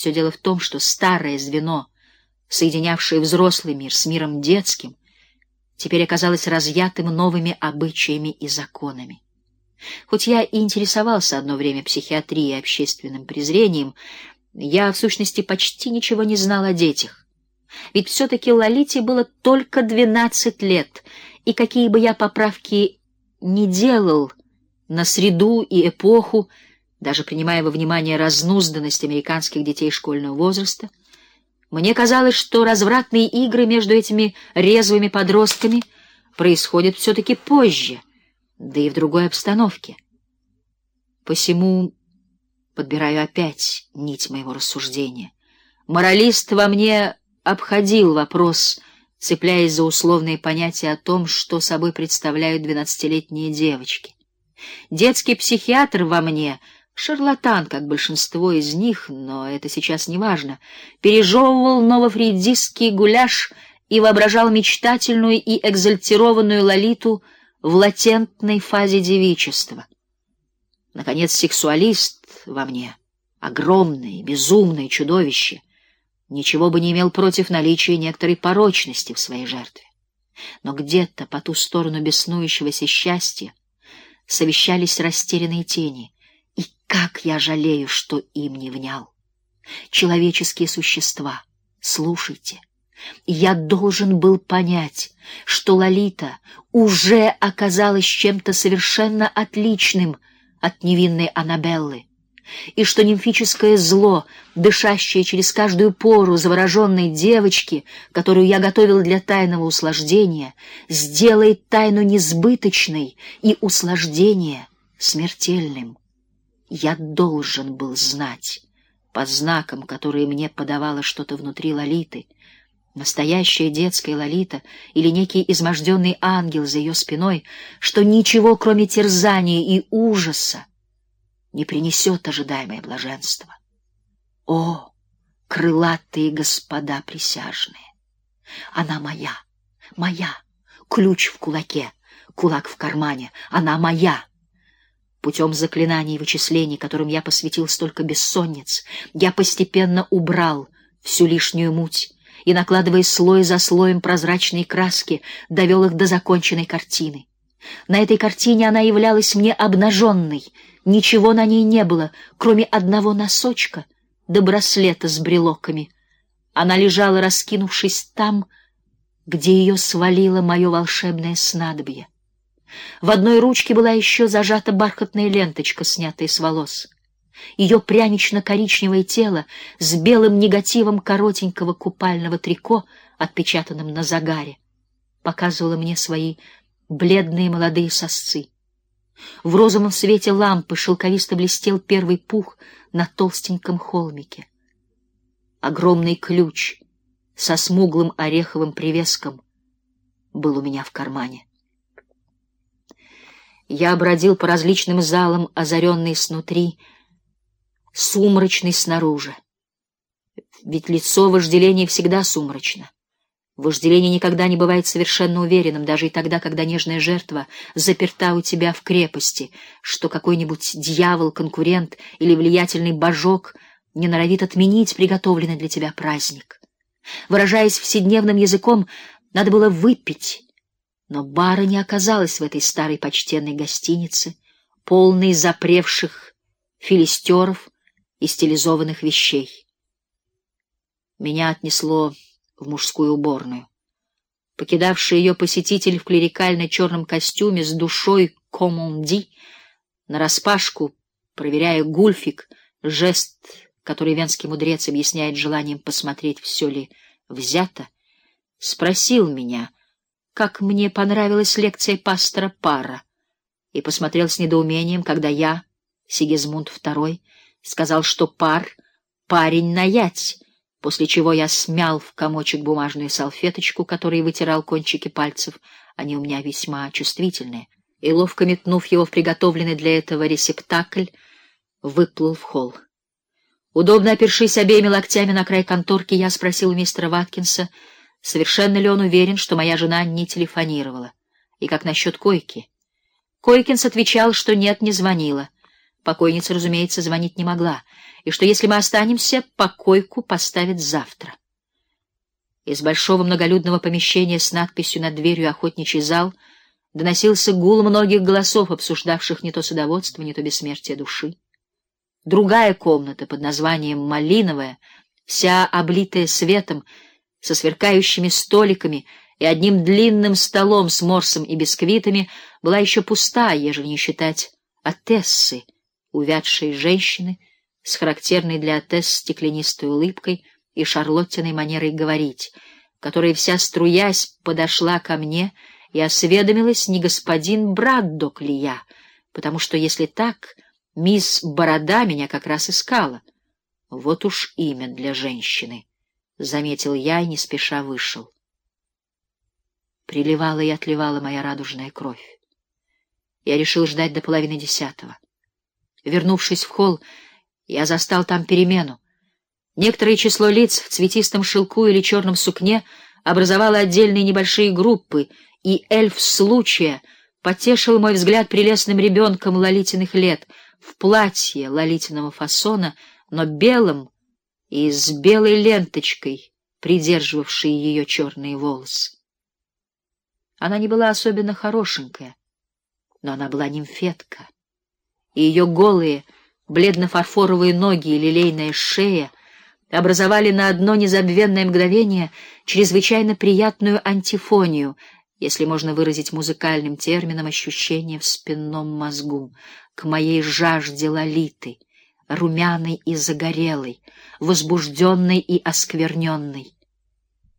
Все дело в том, что старое звено, соединявшее взрослый мир с миром детским, теперь оказалось разъятым новыми обычаями и законами. Хоть я и интересовался одно время психиатрией и общественным презрением, я, в сущности, почти ничего не знал о детях. Ведь все-таки Лолите было только двенадцать лет, и какие бы я поправки ни делал на среду и эпоху, даже принимая во внимание разнузданность американских детей школьного возраста, мне казалось, что развратные игры между этими резвыми подростками происходят все-таки позже, да и в другой обстановке. Посему подбираю опять нить моего рассуждения. Моралист во мне обходил вопрос, цепляясь за условные понятия о том, что собой представляют двенадцатилетние девочки. Детский психиатр во мне — шарлатан, как большинство из них, но это сейчас не важно, пережевывал новофрейдистский гуляш и воображал мечтательную и экзальтированную Лолиту в латентной фазе девичества. Наконец, сексуалист во мне, огромное, безумное чудовище, ничего бы не имел против наличия некоторой порочности в своей жертве. Но где-то по ту сторону беснующегося счастья совещались растерянные тени — как я жалею, что им не внял. Человеческие существа, слушайте. Я должен был понять, что Лолита уже оказалась чем-то совершенно отличным от невинной Аннабеллы, и что нимфическое зло, дышащее через каждую пору завороженной девочки, которую я готовил для тайного услаждения, сделает тайну несбыточной и услаждение смертельным. Я должен был знать, по знакам, которые мне подавало что-то внутри Лолиты, настоящая детская Лолита или некий изможденный ангел за ее спиной, что ничего, кроме терзания и ужаса, не принесет ожидаемое блаженство. О, крылатые господа присяжные! Она моя, моя, ключ в кулаке, кулак в кармане, она моя! Путем заклинаний и вычислений, которым я посвятил столько бессонниц, я постепенно убрал всю лишнюю муть и, накладывая слой за слоем прозрачные краски, довел их до законченной картины. На этой картине она являлась мне обнаженной, ничего на ней не было, кроме одного носочка да браслета с брелоками. Она лежала, раскинувшись там, где ее свалило мое волшебное снадобье. В одной ручке была еще зажата бархатная ленточка, снятая с волос. Ее прянично-коричневое тело с белым негативом коротенького купального трико, отпечатанным на загаре, показывало мне свои бледные молодые сосцы. В розовом свете лампы шелковисто блестел первый пух на толстеньком холмике. Огромный ключ со смуглым ореховым привеском был у меня в кармане. Я бродил по различным залам, озаренный снутри, сумрачный снаружи. Ведь лицо вожделения всегда сумрачно. Вожделение никогда не бывает совершенно уверенным, даже и тогда, когда нежная жертва заперта у тебя в крепости, что какой-нибудь дьявол, конкурент или влиятельный божок не норовит отменить приготовленный для тебя праздник. Выражаясь вседневным языком, надо было выпить, но бара не оказалось в этой старой почтенной гостинице, полной запревших филистеров и стилизованных вещей. Меня отнесло в мужскую уборную. Покидавший ее посетитель в клерикально-черном костюме с душой комонди, нараспашку, проверяя гульфик, жест, который венский мудрец объясняет желанием посмотреть, все ли взято, спросил меня — как мне понравилась лекция пастора Пара, и посмотрел с недоумением, когда я, Сигизмунд II, сказал, что Пар — парень на после чего я смял в комочек бумажную салфеточку, которой вытирал кончики пальцев, они у меня весьма чувствительные, и, ловко метнув его в приготовленный для этого ресептакль, выплыл в холл. Удобно опершись обеими локтями на край конторки, я спросил у мистера Ваткинса, Совершенно ли он уверен, что моя жена не телефонировала? И как насчет койки? Койкинс отвечал, что нет, не звонила. Покойница, разумеется, звонить не могла, и что если мы останемся, покойку поставят завтра. Из большого многолюдного помещения с надписью над дверью «Охотничий зал» доносился гул многих голосов, обсуждавших не то садоводство, не то бессмертие души. Другая комната под названием «Малиновая», вся облитая светом, со сверкающими столиками и одним длинным столом с морсом и бисквитами, была еще пуста, ежели не считать Атессы, увядшей женщины, с характерной для Атесс стеклянистой улыбкой и Шарлоттиной манерой говорить, которая вся струясь подошла ко мне и осведомилась, не господин Браддок ли я, потому что, если так, мисс Борода меня как раз искала. Вот уж имя для женщины, — заметил я и не спеша вышел. Приливала и отливала моя радужная кровь. Я решил ждать до половины десятого. Вернувшись в холл, я застал там перемену. Некоторое число лиц в цветистом шелку или черном сукне образовало отдельные небольшие группы, и эльф случая потешил мой взгляд прелестным ребенком лолитиных лет в платье лолитиного фасона, но белым и с белой ленточкой, придерживавшей ее черные волосы. Она не была особенно хорошенькая, но она была нимфетка, и ее голые, бледно-фарфоровые ноги и лилейная шея образовали на одно незабвенное мгновение чрезвычайно приятную антифонию, если можно выразить музыкальным термином ощущение в спинном мозгу, к моей жажде лолиты, румяной и загорелой, возбужденной и оскверненной.